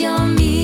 your me.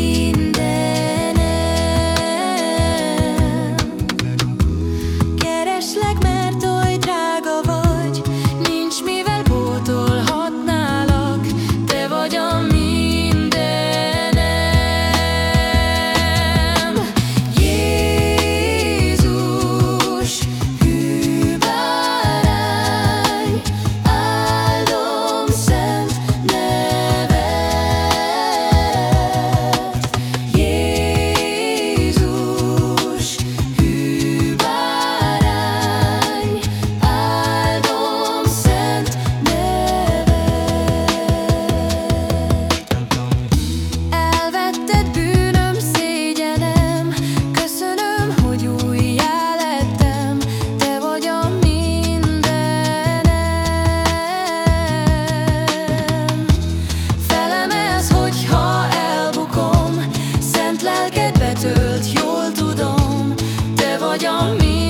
me